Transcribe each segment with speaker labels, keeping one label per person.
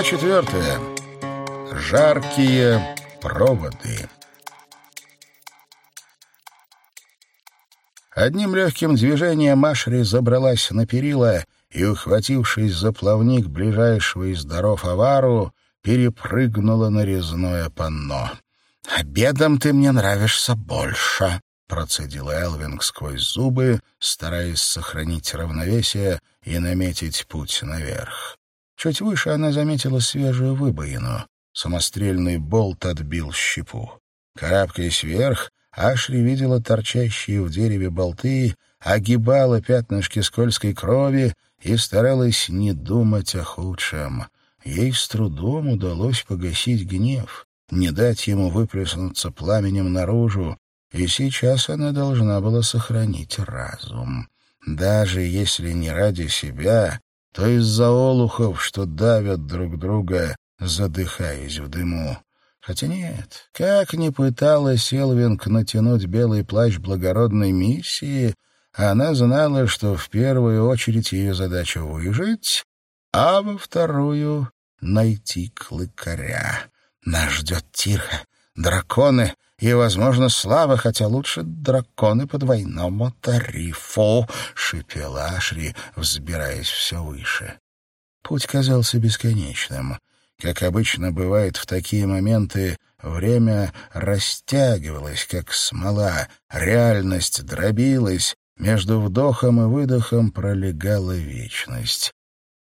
Speaker 1: Глава четвертая. Жаркие проводы. Одним легким движением Ашри забралась на перила и, ухватившись за плавник ближайшего из даров авару, перепрыгнула на резное панно. «Обедом ты мне нравишься больше», — процедил Элвинг сквозь зубы, стараясь сохранить равновесие и наметить путь наверх. Чуть выше она заметила свежую выбоину. Самострельный болт отбил щепу. Карабкаясь вверх, Ашри видела торчащие в дереве болты, огибала пятнышки скользкой крови и старалась не думать о худшем. Ей с трудом удалось погасить гнев, не дать ему выплеснуться пламенем наружу, и сейчас она должна была сохранить разум. Даже если не ради себя, то из-за олухов, что давят друг друга, задыхаясь в дыму. Хотя нет, как ни пыталась Элвинг натянуть белый плащ благородной миссии, она знала, что в первую очередь ее задача выжить, а во вторую — найти клыкаря. Нас ждет тихо, драконы и, возможно, слава, хотя лучше драконы по двойному тарифу, — шипела Ашри, взбираясь все выше. Путь казался бесконечным. Как обычно бывает в такие моменты, время растягивалось, как смола, реальность дробилась, между вдохом и выдохом пролегала вечность.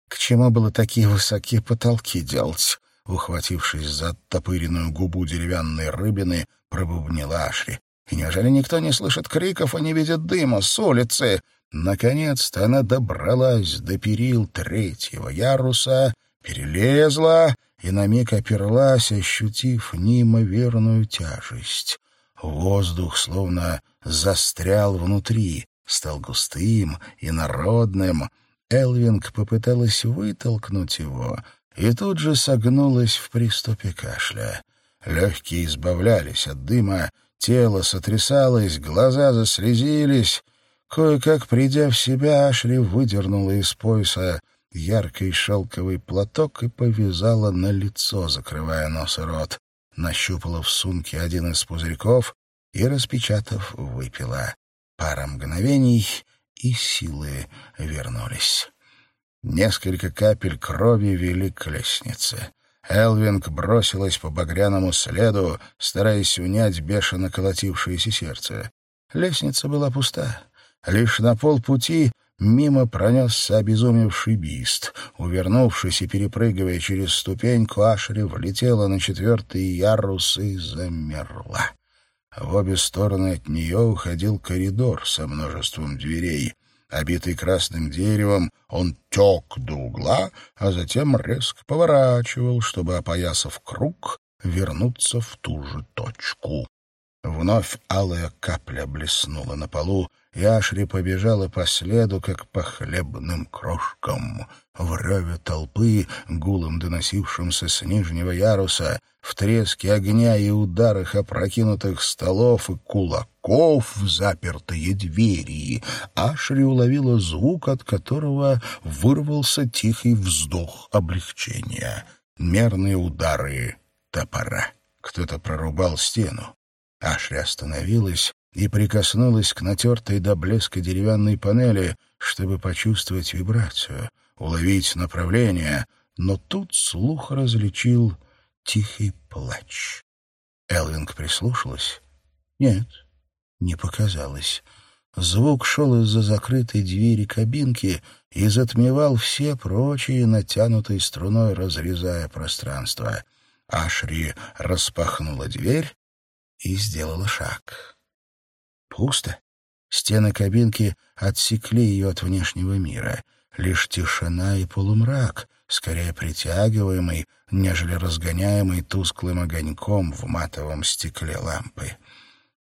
Speaker 1: К чему было такие высокие потолки делать? Ухватившись за оттопыренную губу деревянной рыбины, пробубнила Ашри. И неужели никто не слышит криков и не видит дыма с улицы? Наконец-то она добралась до перил третьего яруса, перелезла и на миг оперлась, ощутив неимоверную тяжесть. Воздух словно застрял внутри, стал густым и народным. Элвинг попыталась вытолкнуть его и тут же согнулась в приступе кашля. Легкие избавлялись от дыма, тело сотрясалось, глаза заслезились. Кое-как, придя в себя, Ашри выдернула из пояса яркий шелковый платок и повязала на лицо, закрывая нос и рот. Нащупала в сумке один из пузырьков и, распечатав, выпила. Пара мгновений, и силы вернулись. Несколько капель крови вели к лестнице. Элвинг бросилась по багряному следу, стараясь унять бешено колотившееся сердце. Лестница была пуста. Лишь на полпути мимо пронесся обезумевший бист. Увернувшись и перепрыгивая через ступеньку, Ашри влетела на четвертый ярус и замерла. В обе стороны от нее уходил коридор со множеством дверей. Обитый красным деревом, он тек до угла, а затем резко поворачивал, чтобы, опоясав круг, вернуться в ту же точку. Вновь алая капля блеснула на полу, и Ашри побежала по следу, как по хлебным крошкам. В реве толпы, гулом доносившимся с нижнего яруса, в треске огня и ударах опрокинутых столов и кулаков в запертые двери, Ашри уловила звук, от которого вырвался тихий вздох облегчения. Мерные удары топора. Кто-то прорубал стену. Ашри остановилась и прикоснулась к натертой до блеска деревянной панели, чтобы почувствовать вибрацию, уловить направление, но тут слух различил тихий плач. Элвинг прислушалась. Нет, не показалось. Звук шел из-за закрытой двери кабинки и затмевал все прочие, натянутой струной разрезая пространство. Ашри распахнула дверь и сделала шаг. Пусто. Стены кабинки отсекли ее от внешнего мира. Лишь тишина и полумрак, скорее притягиваемый, нежели разгоняемый тусклым огоньком в матовом стекле лампы.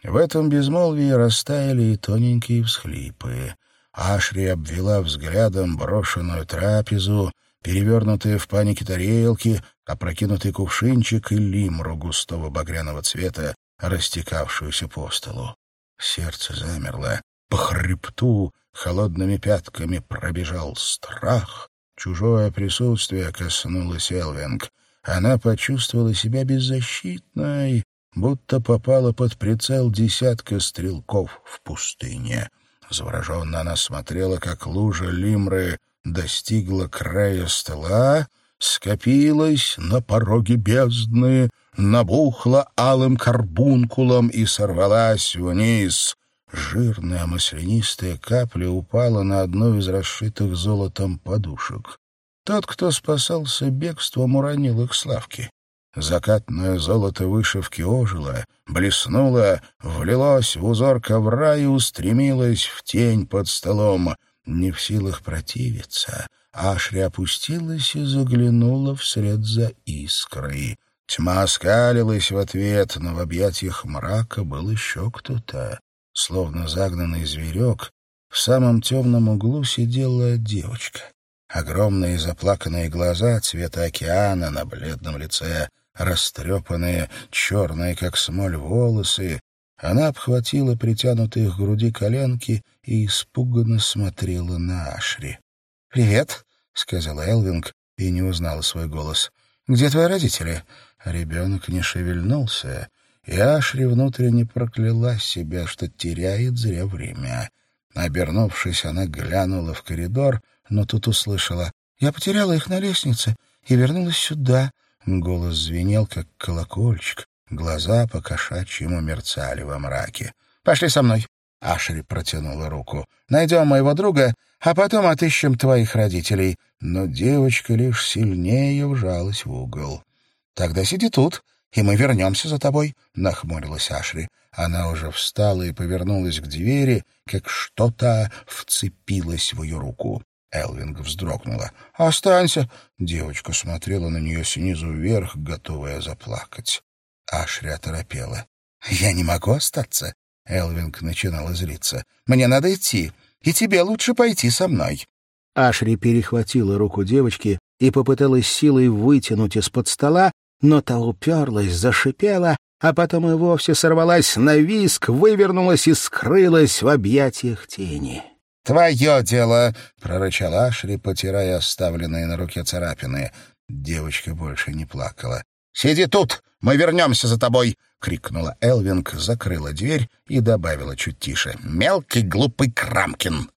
Speaker 1: В этом безмолвии растаяли и тоненькие всхлипы. Ашри обвела взглядом брошенную трапезу, перевернутые в панике тарелки, опрокинутый кувшинчик и лимру густого багряного цвета, растекавшуюся по столу. Сердце замерло. По хребту холодными пятками пробежал страх, Чужое присутствие коснулось Элвинг. Она почувствовала себя беззащитной, будто попала под прицел десятка стрелков в пустыне. Завороженно она смотрела, как лужа лимры достигла края стола, скопилась на пороге бездны, набухла алым карбункулом и сорвалась вниз. Жирная маслянистая капля упала на одну из расшитых золотом подушек. Тот, кто спасался бегством, уронил их славки. Закатное золото вышивки ожило, блеснуло, влилось в узор ковра и устремилось в тень под столом. Не в силах противиться, Ашри опустилась и заглянула вслед за искрой. Тьма оскалилась в ответ, но в объятиях мрака был еще кто-то. Словно загнанный зверек, в самом темном углу сидела девочка. Огромные заплаканные глаза цвета океана на бледном лице, растрепанные, черные, как смоль, волосы. Она обхватила притянутые к груди коленки и испуганно смотрела на Ашри. «Привет», — сказала Элвинг и не узнала свой голос. «Где твои родители?» Ребенок не шевельнулся, и Ашри внутренне прокляла себя, что теряет зря время. Обернувшись, она глянула в коридор, но тут услышала. «Я потеряла их на лестнице и вернулась сюда». Голос звенел, как колокольчик. Глаза по кошачьему мерцали во мраке. «Пошли со мной». Ашри протянула руку. «Найдем моего друга, а потом отыщем твоих родителей». Но девочка лишь сильнее вжалась в угол. «Тогда сиди тут, и мы вернемся за тобой», — нахмурилась Ашри. Она уже встала и повернулась к двери, как что-то вцепилось в ее руку. Элвинг вздрогнула. «Останься!» Девочка смотрела на нее снизу вверх, готовая заплакать. Ашри оторопела. «Я не могу остаться!» Элвинг начинала злиться. «Мне надо идти, и тебе лучше пойти со мной». Ашри перехватила руку девочки и попыталась силой вытянуть из-под стола, но та уперлась, зашипела, а потом и вовсе сорвалась на виск, вывернулась и скрылась в объятиях тени. «Твое дело!» — прорычал Ашри, потирая оставленные на руке царапины. Девочка больше не плакала. «Сиди тут! Мы вернемся за тобой!» — крикнула Элвинг, закрыла дверь и добавила чуть тише. «Мелкий глупый Крамкин!»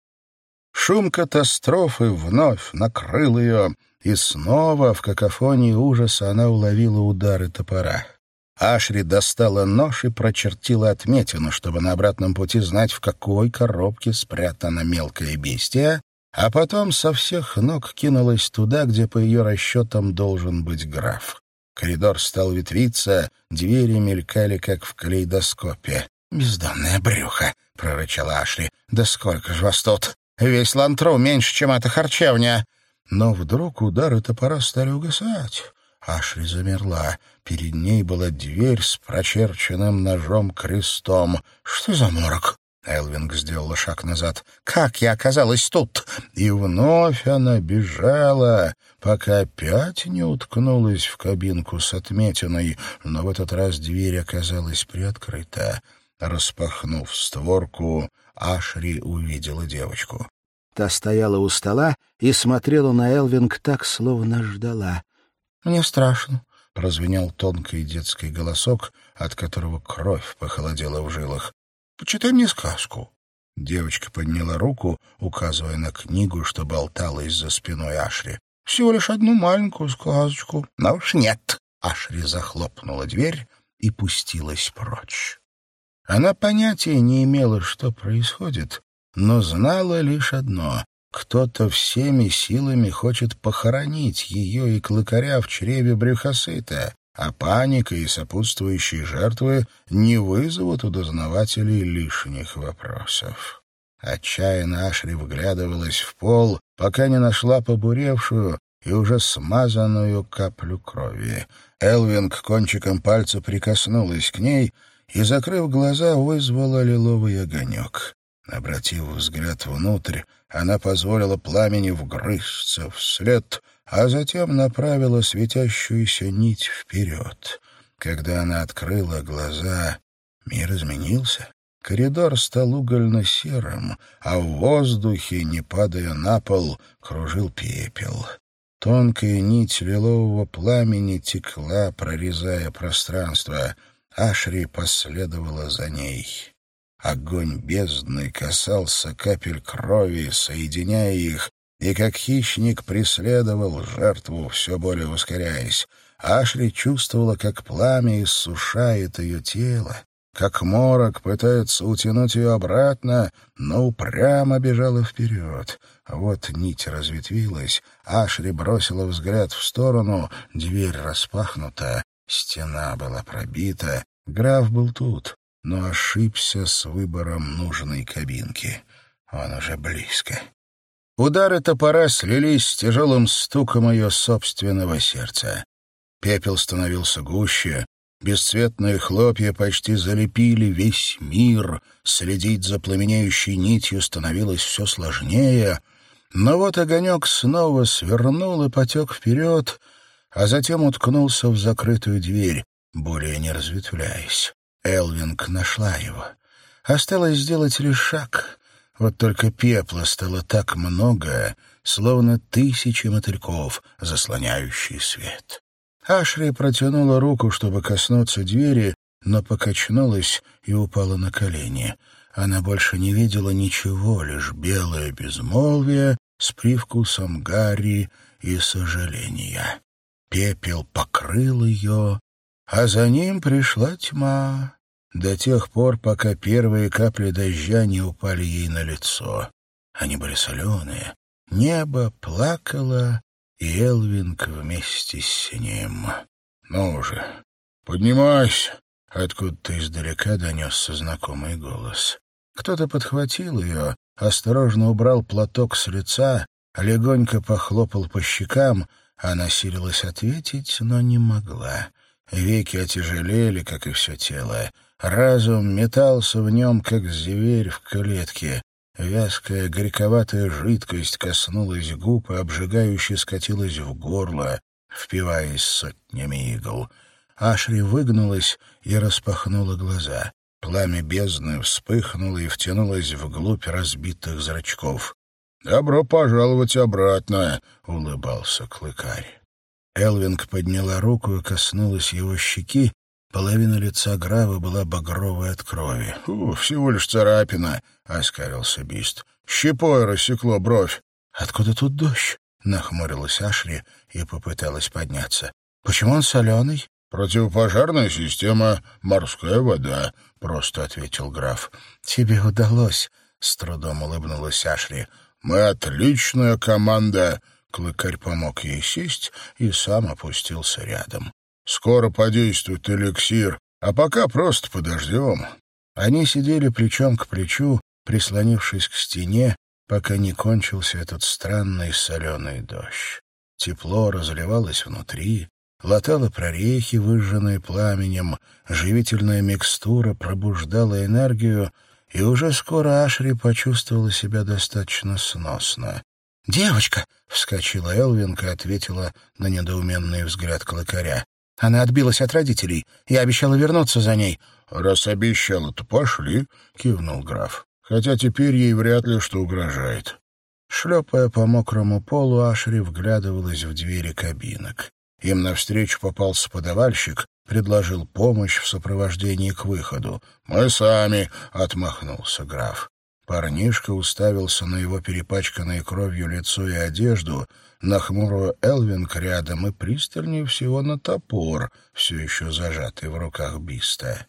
Speaker 1: Шум катастрофы вновь накрыл ее, и снова в какофонии ужаса она уловила удары топора. Ашри достала нож и прочертила отметину, чтобы на обратном пути знать, в какой коробке спрятано мелкое бестие, а потом со всех ног кинулась туда, где, по ее расчетам, должен быть граф. Коридор стал ветвиться, двери мелькали, как в калейдоскопе. «Бездонное брюхо!» — прорычала Ашли. «Да сколько же вас тут? Весь лантру меньше, чем эта харчевня!» Но вдруг удары топора стали угасать. Ашли замерла. Перед ней была дверь с прочерченным ножом крестом. «Что за морок?» Элвинг сделала шаг назад. «Как я оказалась тут?» И вновь она бежала, пока опять не уткнулась в кабинку с отметиной, но в этот раз дверь оказалась приоткрыта. Распахнув створку, Ашри увидела девочку. Та стояла у стола и смотрела на Элвинг так, словно ждала. «Мне страшно», — прозвенел тонкий детский голосок, от которого кровь похолодела в жилах. «Почитай мне сказку». Девочка подняла руку, указывая на книгу, что болталась за спиной Ашри. «Всего лишь одну маленькую сказочку». «Ну уж нет». Ашри захлопнула дверь и пустилась прочь. Она понятия не имела, что происходит, но знала лишь одно кто-то всеми силами хочет похоронить ее и клыкаря в чреве брюхосыта, а паника и сопутствующие жертвы не вызовут у дознавателей лишних вопросов. Отчаянно Ашри вглядывалась в пол, пока не нашла побуревшую и уже смазанную каплю крови. Элвинг кончиком пальца прикоснулась к ней и, закрыв глаза, вызвала лиловый огонек. Обратив взгляд внутрь, она позволила пламени вгрызться вслед, а затем направила светящуюся нить вперед. Когда она открыла глаза, мир изменился. Коридор стал угольно-серым, а в воздухе, не падая на пол, кружил пепел. Тонкая нить лилового пламени текла, прорезая пространство. Ашри последовала за ней. Огонь бездны касался капель крови, соединяя их, и как хищник преследовал жертву, все более ускоряясь. Ашри чувствовала, как пламя иссушает ее тело, как морок пытается утянуть ее обратно, но упрямо бежала вперед. Вот нить разветвилась, Ашри бросила взгляд в сторону, дверь распахнута, стена была пробита. Граф был тут, но ошибся с выбором нужной кабинки. Он уже близко. Удары топора слились с тяжелым стуком ее собственного сердца. Пепел становился гуще, Бесцветные хлопья почти залепили весь мир, следить за пламенеющей нитью становилось все сложнее, но вот огонек снова свернул и потек вперед, а затем уткнулся в закрытую дверь, более не разветвляясь. Элвинг нашла его. Осталось сделать лишь шаг. Вот только пепла стало так много, словно тысячи мотыльков, заслоняющие свет. Ашри протянула руку, чтобы коснуться двери, но покачнулась и упала на колени. Она больше не видела ничего, лишь белое безмолвие с привкусом гари и сожаления. Пепел покрыл ее, а за ним пришла тьма до тех пор, пока первые капли дождя не упали ей на лицо. Они были соленые. Небо плакало, и Элвинг вместе с ним. «Ну уже, поднимайся!» Откуда-то издалека донесся знакомый голос. Кто-то подхватил ее, осторожно убрал платок с лица, легонько похлопал по щекам, она силилась ответить, но не могла. Веки отяжелели, как и все тело. Разум метался в нем, как зверь в клетке. Вязкая, горьковатая жидкость коснулась губ и обжигающе скатилась в горло, впиваясь сотнями игл. Ашри выгнулась и распахнула глаза. Пламя бездны вспыхнуло и втянулось вглубь разбитых зрачков. «Добро пожаловать обратно!» — улыбался клыкарь. Элвинг подняла руку и коснулась его щеки, Половина лица Грава была багровой от крови. «Фу, всего лишь царапина», — оскарился Бист. «Щепой рассекло бровь». «Откуда тут дождь?» — нахмурилась Ашри и попыталась подняться. «Почему он соленый?» «Противопожарная система, морская вода», — просто ответил граф. «Тебе удалось», — с трудом улыбнулась Ашри. «Мы отличная команда», — Клыкарь помог ей сесть и сам опустился рядом. Скоро подействует эликсир, а пока просто подождем». Они сидели плечом к плечу, прислонившись к стене, пока не кончился этот странный соленый дождь. Тепло разливалось внутри, латало прорехи, выжженные пламенем, живительная микстура пробуждала энергию, и уже скоро Ашри почувствовала себя достаточно сносно. «Девочка!» — вскочила Элвинка и ответила на недоуменный взгляд клыкаря. Она отбилась от родителей. Я обещала вернуться за ней. — Раз обещала, то пошли, — кивнул граф. — Хотя теперь ей вряд ли что угрожает. Шлепая по мокрому полу, Ашри вглядывалась в двери кабинок. Им навстречу попался подавальщик, предложил помощь в сопровождении к выходу. «Мы сами», — отмахнулся граф. Парнишка уставился на его перепачканное кровью лицо и одежду, на хмурую Элвинг рядом и пристальнее всего на топор, все еще зажатый в руках Биста.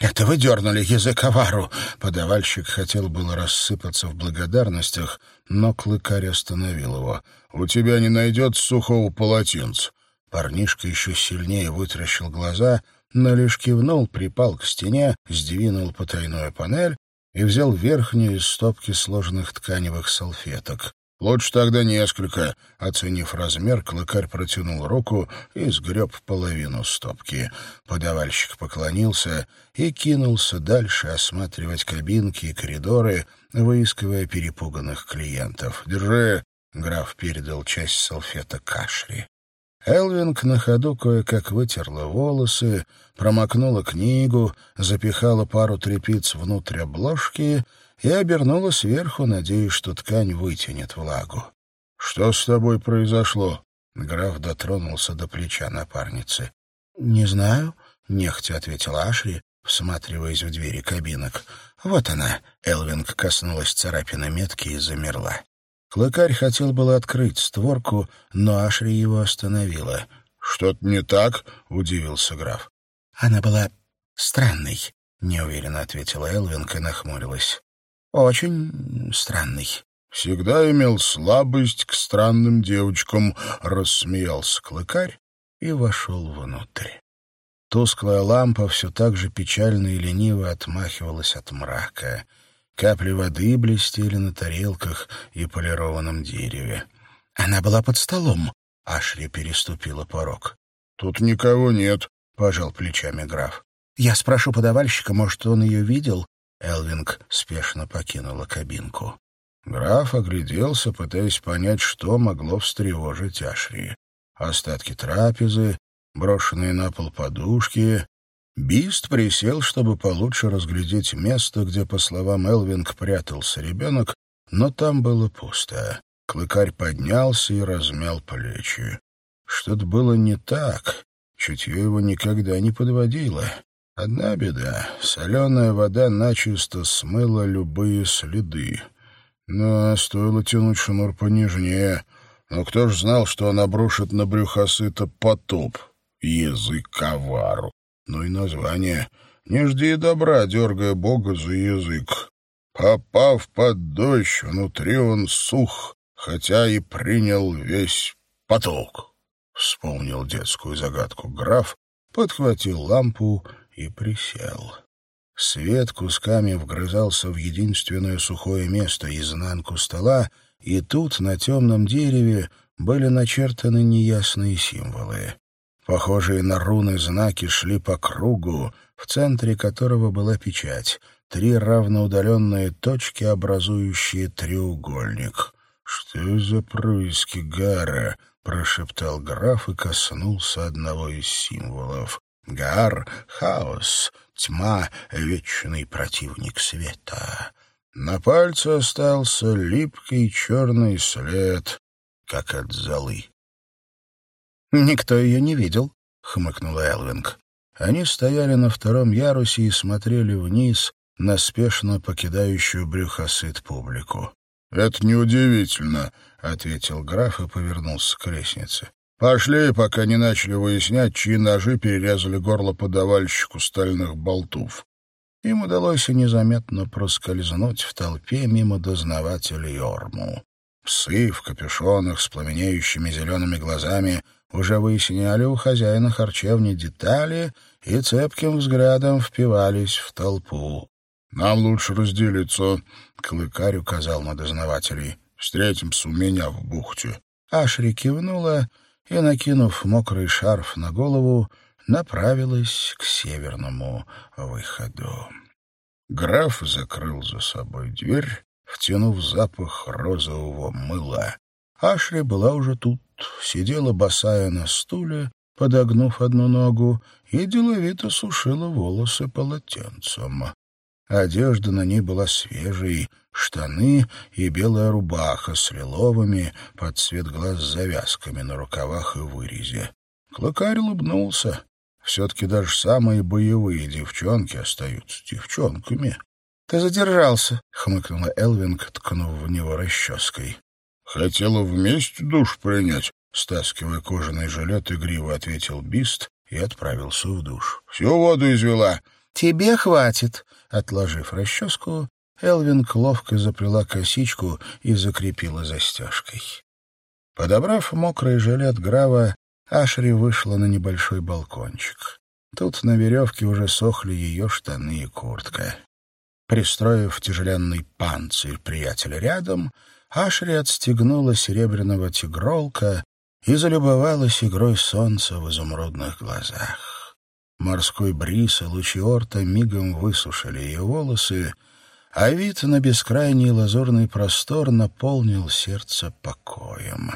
Speaker 1: «Это вы дернули языковару!» Подавальщик хотел было рассыпаться в благодарностях, но клыкарь остановил его. «У тебя не найдется сухого полотенца». Парнишка еще сильнее вытращил глаза, но лишь кивнул, припал к стене, сдвинул потайную панель и взял верхнюю из стопки сложенных тканевых салфеток. «Лучше тогда несколько». Оценив размер, клыкарь протянул руку и сгреб половину стопки. Подавальщик поклонился и кинулся дальше осматривать кабинки и коридоры, выискивая перепуганных клиентов. «Держи!» — граф передал часть салфеток Кашри. Элвинг на ходу кое-как вытерла волосы, промокнула книгу, запихала пару тряпиц внутрь обложки и обернула сверху, надеясь, что ткань вытянет влагу. — Что с тобой произошло? Граф дотронулся до плеча напарницы. — Не знаю, — нехотя ответила Ашри, всматриваясь в двери кабинок. «Вот она!» — Элвинг коснулась царапины метки и замерла. Клыкарь хотел было открыть створку, но Ашри его остановила. «Что-то не так?» — удивился граф. «Она была странной», — неуверенно ответила Элвинг и нахмурилась. «Очень странный». «Всегда имел слабость к странным девочкам», — рассмеялся клыкарь и вошел внутрь. Тусклая лампа все так же печально и лениво отмахивалась от мрака. Капли воды блестели на тарелках и полированном дереве. Она была под столом. Ашри переступила порог. «Тут никого нет», — пожал плечами граф. «Я спрошу подавальщика, может, он ее видел?» Элвинг спешно покинула кабинку. Граф огляделся, пытаясь понять, что могло встревожить Ашри. Остатки трапезы, брошенные на пол подушки. Бист присел, чтобы получше разглядеть место, где, по словам Элвинг, прятался ребенок, но там было пусто. Клыкарь поднялся и размял плечи. Что-то было не так. Чутье его никогда не подводило. Одна беда — соленая вода начисто смыла любые следы. Но стоило тянуть шнур понежнее. Но кто ж знал, что он обрушит на брюхосыта потоп? языковару. Ну и название. Не жди добра, дергая Бога за язык. Попав под дождь, внутри он сух, хотя и принял весь поток. Вспомнил детскую загадку граф, подхватил лампу и присел. Свет кусками вгрызался в единственное сухое место, изнанку стола, и тут на темном дереве были начертаны неясные символы. Похожие на руны знаки шли по кругу, в центре которого была печать. Три равноудаленные точки, образующие треугольник. «Что за происки Гара?» — прошептал граф и коснулся одного из символов. «Гар — хаос, тьма — вечный противник света». На пальце остался липкий черный след, как от золы. «Никто ее не видел», — хмыкнула Элвинг. Они стояли на втором ярусе и смотрели вниз на спешно покидающую брюхосыт публику. «Это неудивительно», — ответил граф и повернулся к лестнице. «Пошли, пока не начали выяснять, чьи ножи перерезали горло подавальщику стальных болтов». Им удалось незаметно проскользнуть в толпе мимо дознавателей Орму. Псы в капюшонах с пламенеющими зелеными глазами — уже выясняли у хозяина харчевни детали и цепким взглядом впивались в толпу. «Нам лучше разделиться», — Клыкарь указал на дознавателей. «Встретимся у меня в бухте». Ашри кивнула и, накинув мокрый шарф на голову, направилась к северному выходу. Граф закрыл за собой дверь, втянув запах розового мыла. Ашри была уже тут, сидела босая на стуле, подогнув одну ногу, и деловито сушила волосы полотенцем. Одежда на ней была свежей, штаны и белая рубаха с лиловыми под цвет глаз завязками на рукавах и вырезе. Клыкарь улыбнулся. Все-таки даже самые боевые девчонки остаются девчонками. — Ты задержался, — хмыкнула Элвинг, ткнув в него расческой. «Хотела вместе душ принять», — стаскивая кожаный жилет, игриво ответил Бист и отправился в душ. «Всю воду извела». «Тебе хватит», — отложив расческу, Элвин ловко заплела косичку и закрепила застежкой. Подобрав мокрый жилет Грава, Ашри вышла на небольшой балкончик. Тут на веревке уже сохли ее штаны и куртка. Пристроив тяжеленный панцирь приятеля рядом, Ашри отстегнула серебряного тигролка и залюбовалась игрой солнца в изумрудных глазах. Морской бриз и лучи орта мигом высушили ее волосы, а вид на бескрайний лазурный простор наполнил сердце покоем.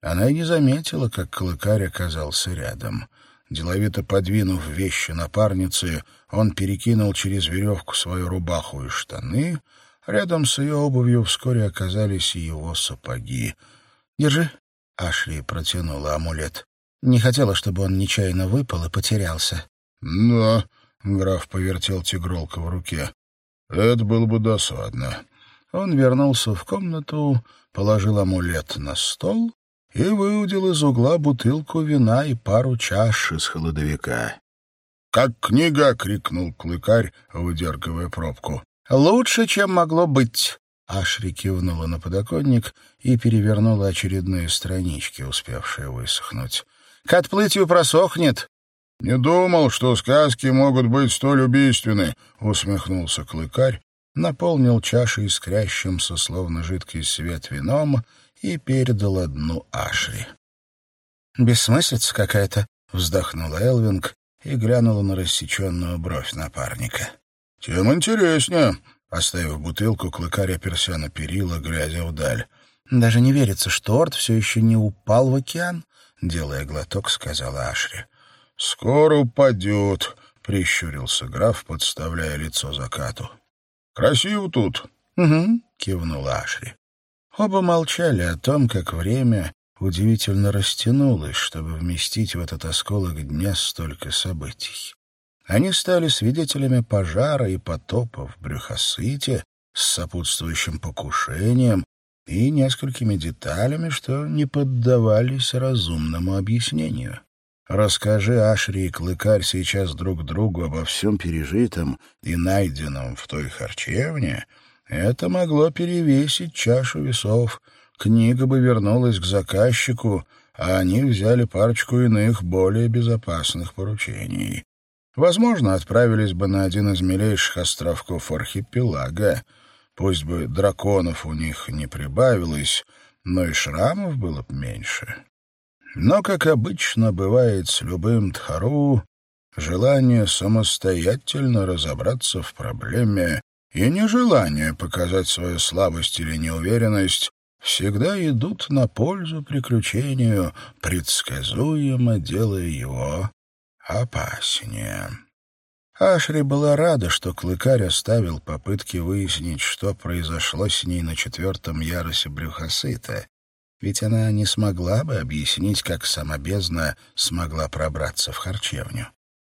Speaker 1: Она и не заметила, как клыкарь оказался рядом. Деловито подвинув вещи напарницы, он перекинул через веревку свою рубаху и штаны. Рядом с ее обувью вскоре оказались и его сапоги. «Держи», — Ашли протянула амулет. Не хотела, чтобы он нечаянно выпал и потерялся.
Speaker 2: «Да», — граф повертел тигролка в руке. «Это было бы досадно».
Speaker 1: Он вернулся в комнату, положил амулет на стол и выудил из угла бутылку вина и пару чаш из холодовика.
Speaker 2: «Как книга!» — крикнул клыкарь, выдергивая пробку.
Speaker 1: «Лучше, чем могло быть!» Ашри кивнула на подоконник и перевернула очередные странички, успевшие высохнуть. «К отплытию просохнет!»
Speaker 2: «Не думал, что сказки могут быть столь убийственны!» — усмехнулся клыкарь, наполнил чашу искрящимся, словно жидкий свет, вином и передал одну Ашри.
Speaker 1: «Бессмыслица какая-то», — вздохнула Элвинг и глянула на рассеченную бровь напарника.
Speaker 2: «Тем интереснее», — оставив бутылку, клыкарь оперся на перила, глядя вдаль.
Speaker 1: «Даже не верится, что Орд все еще не упал в океан», — делая глоток, сказала Ашри.
Speaker 2: «Скоро упадет», — прищурился граф, подставляя лицо закату. «Красиво тут».
Speaker 1: «Угу», — кивнула Ашри. Оба молчали о том, как время удивительно растянулось, чтобы вместить в этот осколок дня столько событий. Они стали свидетелями пожара и потопа в Брюхосыте с сопутствующим покушением и несколькими деталями, что не поддавались разумному объяснению. Расскажи Ашри и Клыкарь сейчас друг другу обо всем пережитом и найденном в той харчевне — это могло перевесить чашу весов. Книга бы вернулась к заказчику, а они взяли парочку иных, более безопасных поручений. Возможно, отправились бы на один из милейших островков архипелага. Пусть бы драконов у них не прибавилось, но и шрамов было бы меньше. Но, как обычно бывает с любым тхару, желание самостоятельно разобраться в проблеме и нежелание показать свою слабость или неуверенность всегда идут на пользу приключению, предсказуемо делая его опаснее. Ашри была рада, что Клыкарь оставил попытки выяснить, что произошло с ней на четвертом ярусе брюхосыта, ведь она не смогла бы объяснить, как сама смогла пробраться в харчевню.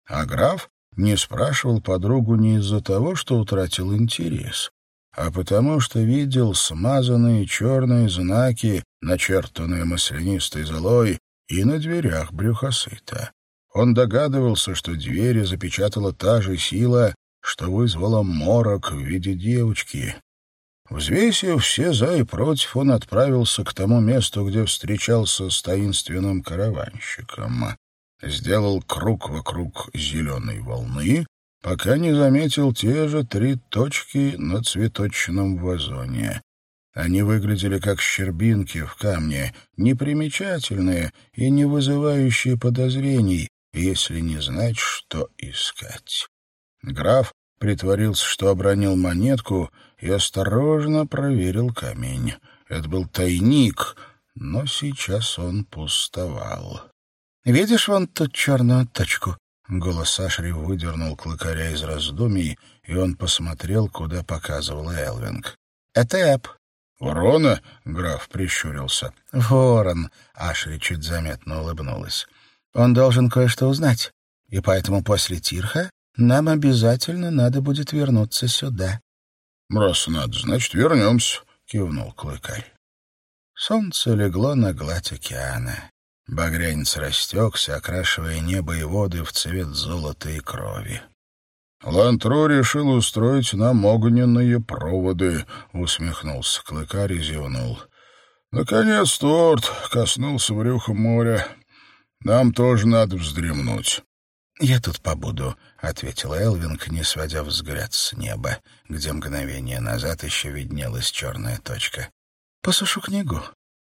Speaker 1: А граф не спрашивал подругу не из-за того, что утратил интерес, а потому что видел смазанные черные знаки, начертанные маслянистой золой, и на дверях брюхосыта. Он догадывался, что двери запечатала та же сила, что вызвала морок в виде девочки. Взвесив все за и против, он отправился к тому месту, где встречался с таинственным караванщиком сделал круг вокруг зеленой волны, пока не заметил те же три точки на цветочном вазоне. Они выглядели как щербинки в камне, непримечательные и не вызывающие подозрений, если не знать, что искать. Граф притворился, что обронил монетку, и осторожно проверил камень. Это был тайник, но сейчас он пустовал. «Видишь вон ту черную точку?» Голос Ашри выдернул клыкаря из раздумий, и он посмотрел, куда показывала Элвинг. «Это Эп».
Speaker 2: «Ворона?» — граф прищурился.
Speaker 1: «Ворон», — Ашри чуть заметно улыбнулась. «Он должен кое-что узнать, и поэтому после Тирха нам обязательно надо будет вернуться сюда».
Speaker 2: «Раз надо, значит, вернемся», — кивнул клыкарь.
Speaker 1: Солнце легло на гладь океана. Багрянец растекся, окрашивая небо и воды в цвет золота и крови.
Speaker 2: «Лантро решил устроить нам огненные проводы», — усмехнулся Клыкарь и зевнул. «Наконец торт коснулся брюха моря. Нам тоже надо вздремнуть».
Speaker 1: «Я тут побуду», — ответил Элвинг, не сводя взгляд с неба, где мгновение назад еще виднелась черная точка. «Посушу книгу».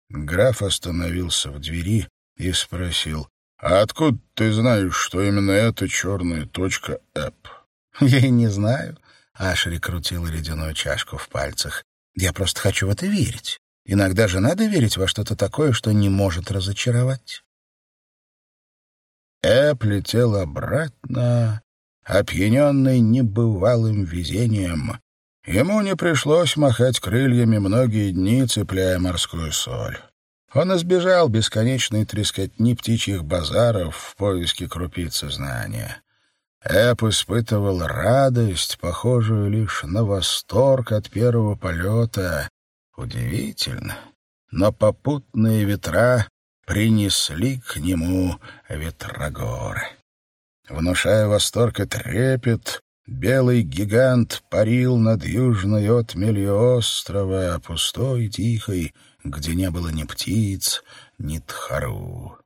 Speaker 2: Граф остановился в двери, и спросил, «А откуда ты знаешь, что именно эта черная точка Эп?»
Speaker 1: «Я и не знаю», — Ашри крутила ледяную чашку в пальцах. «Я просто хочу в это верить. Иногда же надо верить во что-то такое, что не может разочаровать. Эп летел обратно, опьяненный небывалым везением. Ему не пришлось махать крыльями многие дни, цепляя морскую соль. Он избежал бесконечной трескотни птичьих базаров в поиске крупицы знания. Эп испытывал радость, похожую лишь на восторг от первого полета. Удивительно, но попутные ветра принесли к нему ветрогоры. Внушая восторг и трепет, белый гигант парил над южной отмелью острова, пустой и тихой, где не было ни птиц, ни тхару.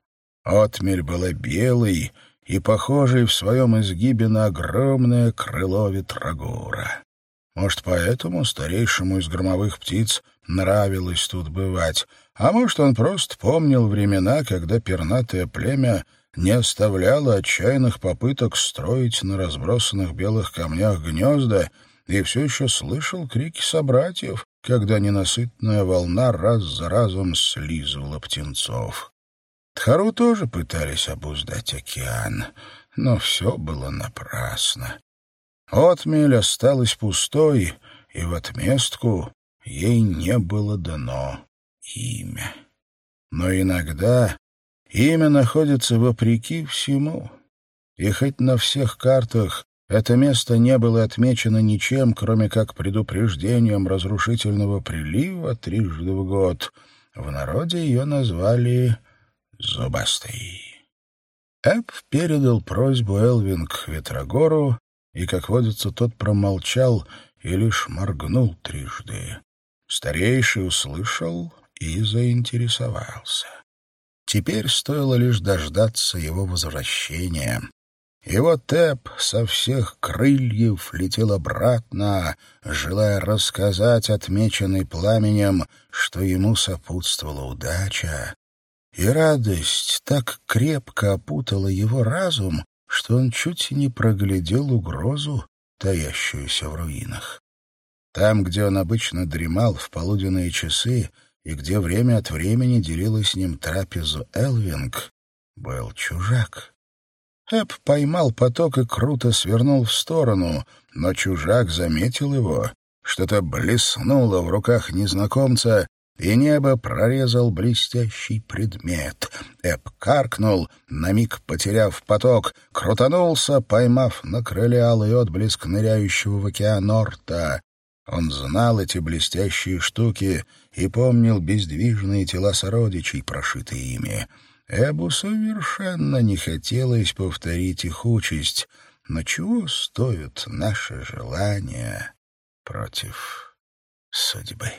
Speaker 1: Отмель была белой и похожей в своем изгибе на огромное крыло ветрогора. Может, поэтому старейшему из громовых птиц нравилось тут бывать, а может, он просто помнил времена, когда пернатое племя не оставляло отчаянных попыток строить на разбросанных белых камнях гнезда и все еще слышал крики собратьев, когда ненасытная волна раз за разом слизывала птенцов. Тхару тоже пытались обуздать океан, но все было напрасно. Отмель осталась пустой, и в отместку ей не было дано имя. Но иногда имя находится вопреки всему, и хоть на всех картах это место не было отмечено ничем, кроме как предупреждением разрушительного прилива трижды в год, в народе ее назвали «Зубастой». Эп передал просьбу Элвинг Ветрогору, и, как водится, тот промолчал и лишь моргнул трижды. Старейший услышал и заинтересовался. Теперь стоило лишь дождаться его возвращения. Его Тэп со всех крыльев летел обратно, желая рассказать отмеченный пламенем, что ему сопутствовала удача. И радость так крепко опутала его разум, что он чуть не проглядел угрозу, таящуюся в руинах. Там, где он обычно дремал в полуденные часы и где время от времени делила с ним трапезу Элвинг, был чужак. Эп поймал поток и круто свернул в сторону, но чужак заметил его. Что-то блеснуло в руках незнакомца, и небо прорезал блестящий предмет. Эп каркнул, на миг потеряв поток, крутанулся, поймав на крыле алый отблеск ныряющего в океан Орта. Он знал эти блестящие штуки и помнил бездвижные тела сородичей, прошитые ими. Эбу совершенно не хотелось повторить их участь, но чего стоят наши желания против судьбы?